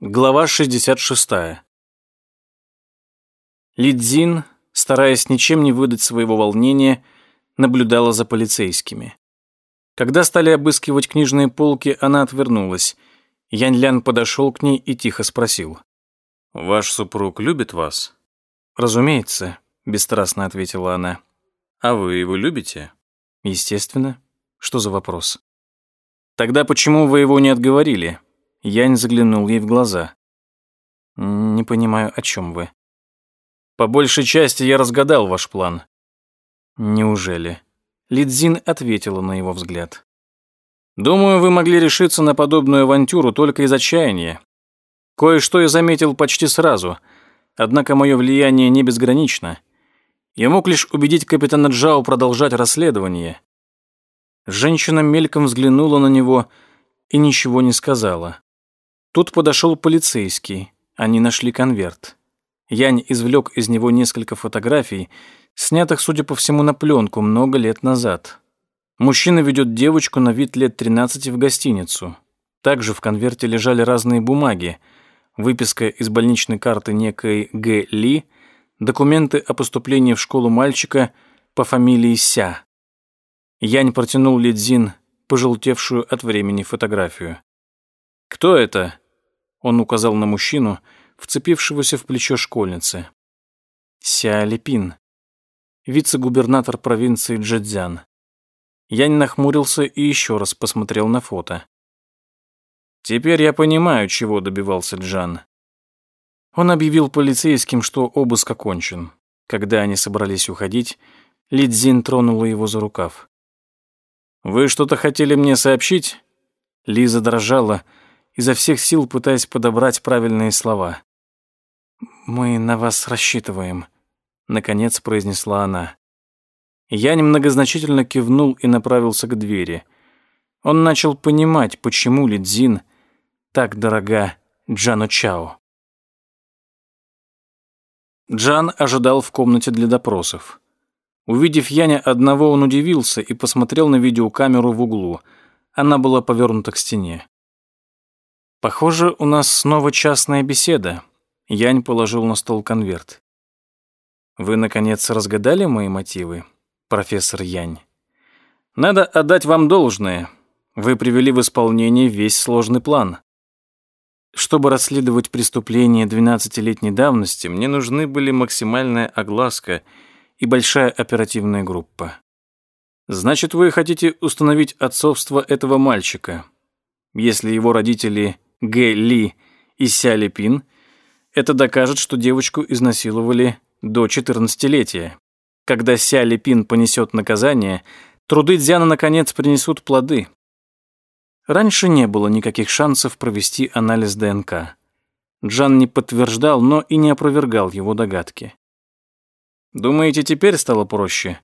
Глава 66. Лидзин, стараясь ничем не выдать своего волнения, наблюдала за полицейскими. Когда стали обыскивать книжные полки, она отвернулась. Янь Лян подошел к ней и тихо спросил. «Ваш супруг любит вас?» «Разумеется», — бесстрастно ответила она. «А вы его любите?» «Естественно. Что за вопрос?» «Тогда почему вы его не отговорили?» Янь заглянул ей в глаза. «Не понимаю, о чем вы?» «По большей части я разгадал ваш план». «Неужели?» Лидзин ответила на его взгляд. «Думаю, вы могли решиться на подобную авантюру только из отчаяния. Кое-что я заметил почти сразу, однако мое влияние не безгранично. Я мог лишь убедить капитана Джао продолжать расследование». Женщина мельком взглянула на него и ничего не сказала. Тут подошел полицейский. Они нашли конверт. Янь извлек из него несколько фотографий, снятых, судя по всему, на пленку много лет назад. Мужчина ведет девочку на вид лет 13 в гостиницу. Также в конверте лежали разные бумаги, выписка из больничной карты некой Г. Ли, документы о поступлении в школу мальчика по фамилии Ся. Янь протянул Лидзин пожелтевшую от времени фотографию. «Кто это?» Он указал на мужчину, вцепившегося в плечо школьницы. Ся Липин, вице-губернатор провинции Джэцзян. Янь нахмурился и еще раз посмотрел на фото. Теперь я понимаю, чего добивался Джан. Он объявил полицейским, что обыск окончен. Когда они собрались уходить, Лидзин тронула его за рукав. «Вы что-то хотели мне сообщить?» Лиза дрожала, изо всех сил пытаясь подобрать правильные слова. «Мы на вас рассчитываем», — наконец произнесла она. Я немногозначительно кивнул и направился к двери. Он начал понимать, почему Лидзин так дорога Джану Чао. Джан ожидал в комнате для допросов. Увидев Яня одного, он удивился и посмотрел на видеокамеру в углу. Она была повернута к стене. «Похоже, у нас снова частная беседа». Янь положил на стол конверт. «Вы, наконец, разгадали мои мотивы, профессор Янь? Надо отдать вам должное. Вы привели в исполнение весь сложный план. Чтобы расследовать преступление 12-летней давности, мне нужны были максимальная огласка и большая оперативная группа. Значит, вы хотите установить отцовство этого мальчика. Если его родители Г. Ли и Ся Ли Пин, это докажет, что девочку изнасиловали до 14-летия. Когда Ся Ли Пин понесет наказание, труды Дзяна наконец принесут плоды. Раньше не было никаких шансов провести анализ ДНК. Джан не подтверждал, но и не опровергал его догадки. Думаете, теперь стало проще?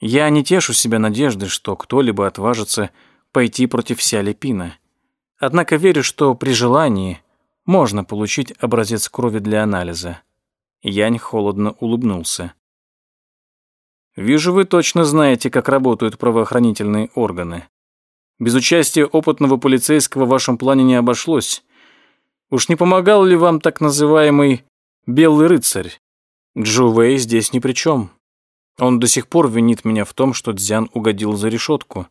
Я не тешу себя надеждой, что кто-либо отважится пойти против Сиалипина. Однако верю, что при желании можно получить образец крови для анализа. Янь холодно улыбнулся. «Вижу, вы точно знаете, как работают правоохранительные органы. Без участия опытного полицейского в вашем плане не обошлось. Уж не помогал ли вам так называемый «белый рыцарь»? Джувей здесь ни при чем. Он до сих пор винит меня в том, что Дзян угодил за решетку.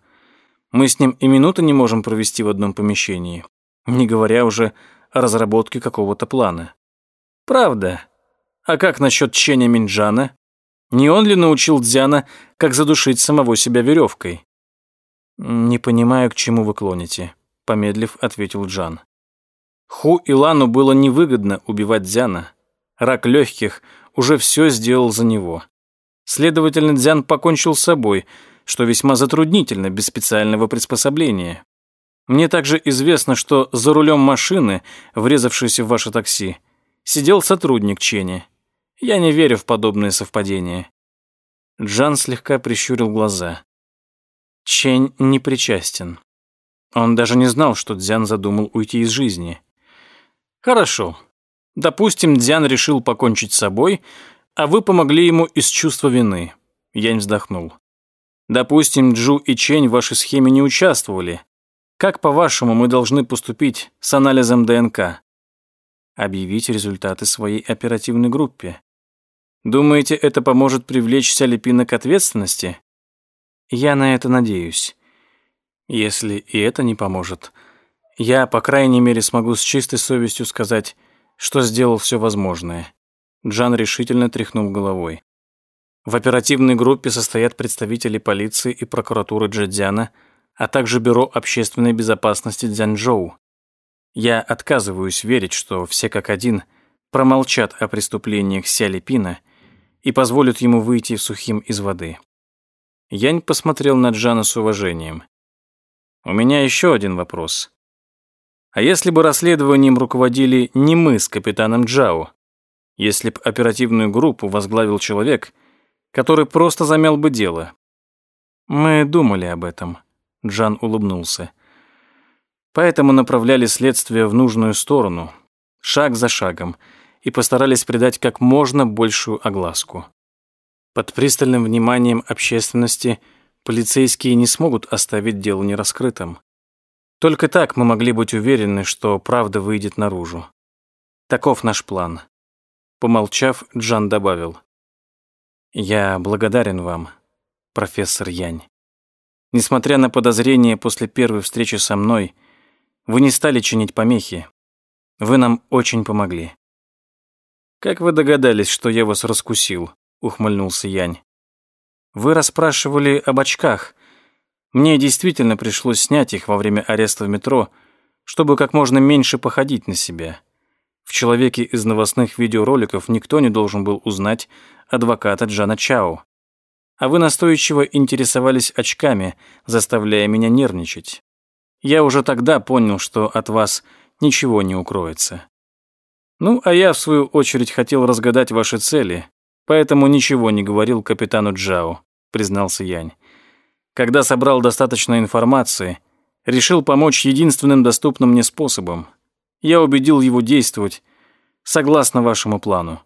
Мы с ним и минуты не можем провести в одном помещении, не говоря уже о разработке какого-то плана. Правда. А как насчет Ченя Минджана? Не он ли научил Дзяна, как задушить самого себя веревкой? Не понимаю, к чему вы клоните, помедлив, ответил Джан. Ху и Лану было невыгодно убивать Дзяна. Рак легких уже все сделал за него. Следовательно, Дзян покончил с собой – что весьма затруднительно без специального приспособления. Мне также известно, что за рулем машины, врезавшейся в ваше такси, сидел сотрудник Чени. Я не верю в подобные совпадения. Джан слегка прищурил глаза. Чень не причастен. Он даже не знал, что Дзян задумал уйти из жизни. Хорошо. Допустим, Дзян решил покончить с собой, а вы помогли ему из чувства вины. Янь вздохнул. Допустим, Джу и Чень в вашей схеме не участвовали. Как, по-вашему, мы должны поступить с анализом ДНК? объявить результаты своей оперативной группе. Думаете, это поможет привлечь Сялипина к ответственности? Я на это надеюсь. Если и это не поможет, я, по крайней мере, смогу с чистой совестью сказать, что сделал все возможное. Джан решительно тряхнул головой. В оперативной группе состоят представители полиции и прокуратуры Джэцзяна, а также Бюро общественной безопасности Цзянчжоу. Я отказываюсь верить, что все как один промолчат о преступлениях Сяли Пина и позволят ему выйти сухим из воды. Янь посмотрел на Джана с уважением. «У меня еще один вопрос. А если бы расследованием руководили не мы с капитаном Джао, если б оперативную группу возглавил человек, который просто замял бы дело?» «Мы думали об этом», — Джан улыбнулся. «Поэтому направляли следствие в нужную сторону, шаг за шагом, и постарались придать как можно большую огласку. Под пристальным вниманием общественности полицейские не смогут оставить дело нераскрытым. Только так мы могли быть уверены, что правда выйдет наружу. Таков наш план. Помолчав, Джан добавил. «Я благодарен вам, профессор Янь. Несмотря на подозрения после первой встречи со мной, вы не стали чинить помехи. Вы нам очень помогли». «Как вы догадались, что я вас раскусил?» ухмыльнулся Янь. Вы расспрашивали об очках. Мне действительно пришлось снять их во время ареста в метро, чтобы как можно меньше походить на себя. В человеке из новостных видеороликов никто не должен был узнать адвоката Джана Чао. А вы настойчиво интересовались очками, заставляя меня нервничать. Я уже тогда понял, что от вас ничего не укроется. Ну, а я, в свою очередь, хотел разгадать ваши цели, Поэтому ничего не говорил капитану Джао, признался Янь. Когда собрал достаточно информации, решил помочь единственным доступным мне способом. Я убедил его действовать согласно вашему плану.